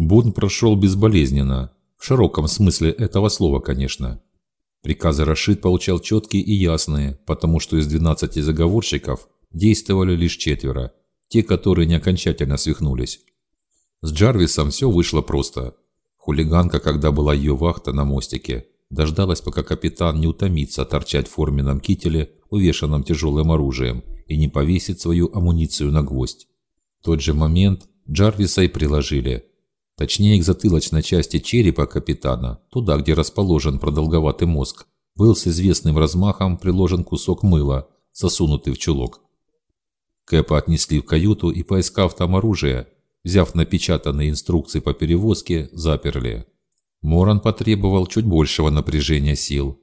Бун прошел безболезненно, в широком смысле этого слова, конечно. Приказы Рашид получал четкие и ясные, потому что из 12 заговорщиков действовали лишь четверо, те, которые не окончательно свихнулись. С Джарвисом все вышло просто. Хулиганка, когда была ее вахта на мостике, дождалась, пока капитан не утомится торчать в форменном кителе, увешанном тяжелым оружием, и не повесит свою амуницию на гвоздь. В тот же момент Джарвиса и приложили. Точнее, к затылочной части черепа капитана, туда, где расположен продолговатый мозг, был с известным размахом приложен кусок мыла, засунутый в чулок. Кэпа отнесли в каюту и, поискав там оружие, взяв напечатанные инструкции по перевозке, заперли. Моран потребовал чуть большего напряжения сил.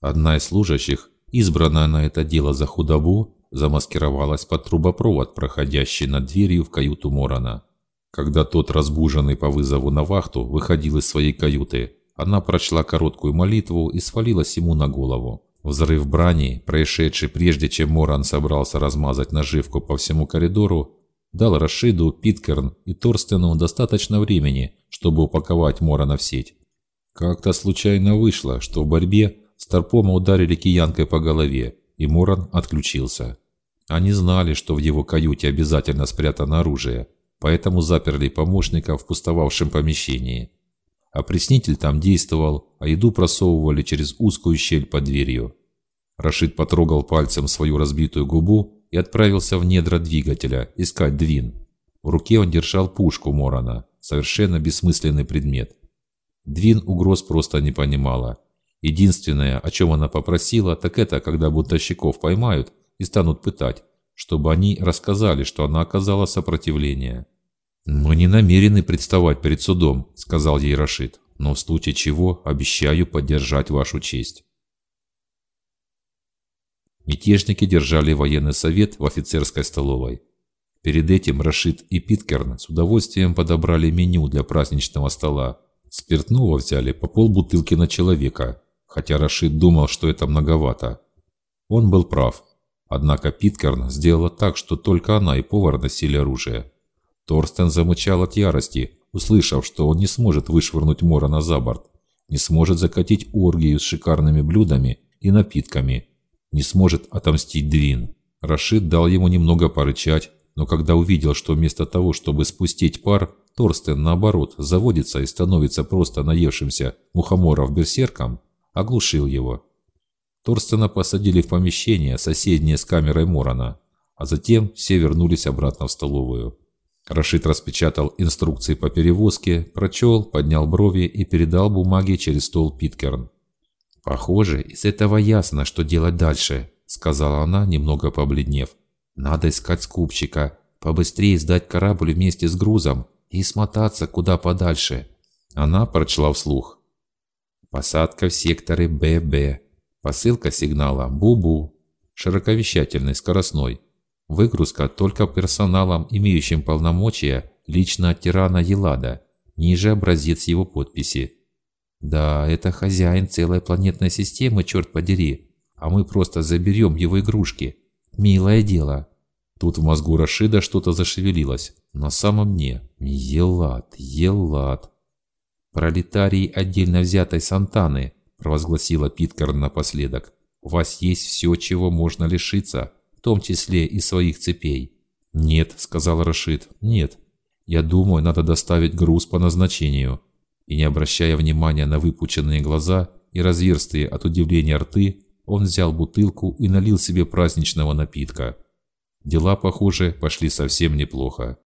Одна из служащих, избранная на это дело за худобу, замаскировалась под трубопровод, проходящий над дверью в каюту Морана. Когда тот, разбуженный по вызову на вахту, выходил из своей каюты, она прочла короткую молитву и свалилась ему на голову. Взрыв брани, происшедший прежде, чем Моран собрался размазать наживку по всему коридору, дал Рашиду, Питкерн и Торстену достаточно времени, чтобы упаковать Морана в сеть. Как-то случайно вышло, что в борьбе Старпома ударили киянкой по голове, и Моран отключился. Они знали, что в его каюте обязательно спрятано оружие, поэтому заперли помощника в пустовавшем помещении. Опреснитель там действовал, а еду просовывали через узкую щель под дверью. Рашид потрогал пальцем свою разбитую губу и отправился в недра двигателя искать Двин. В руке он держал пушку Морана, совершенно бессмысленный предмет. Двин угроз просто не понимала. Единственное, о чем она попросила, так это, когда бунтовщиков поймают и станут пытать, чтобы они рассказали, что она оказала сопротивление. «Мы не намерены представать перед судом», – сказал ей Рашид, «но в случае чего обещаю поддержать вашу честь». Мятежники держали военный совет в офицерской столовой. Перед этим Рашид и Питкерн с удовольствием подобрали меню для праздничного стола. Спиртного взяли по полбутылки на человека, хотя Рашид думал, что это многовато. Он был прав. Однако Питкерн сделала так, что только она и повар носили оружие. Торстен замычал от ярости, услышав, что он не сможет вышвырнуть Морона за борт, не сможет закатить оргию с шикарными блюдами и напитками, не сможет отомстить Двин. Рашид дал ему немного порычать, но когда увидел, что вместо того, чтобы спустить пар, Торстен, наоборот, заводится и становится просто наевшимся мухоморов-берсерком, оглушил его. Торстена посадили в помещение, соседнее с камерой Морона, а затем все вернулись обратно в столовую. Рашид распечатал инструкции по перевозке, прочел, поднял брови и передал бумаги через стол Питкерн. «Похоже, из этого ясно, что делать дальше», — сказала она, немного побледнев. «Надо искать скупщика, побыстрее сдать корабль вместе с грузом и смотаться куда подальше». Она прочла вслух. «Посадка в секторе ББ. Посылка сигнала Бу-Бу. Широковещательный, скоростной. Выгрузка только персоналом, имеющим полномочия лично от тирана Елада. Ниже образец его подписи. Да, это хозяин целой планетной системы, черт подери. А мы просто заберем его игрушки. Милое дело. Тут в мозгу Рашида что-то зашевелилось. На самом дне. Елад, Елад. Пролетарии отдельно взятой Сантаны, провозгласила Питкарн напоследок. У вас есть все, чего можно лишиться в том числе и своих цепей. «Нет», — сказал Рашид, — «нет. Я думаю, надо доставить груз по назначению». И не обращая внимания на выпученные глаза и разверстые от удивления рты, он взял бутылку и налил себе праздничного напитка. Дела, похоже, пошли совсем неплохо.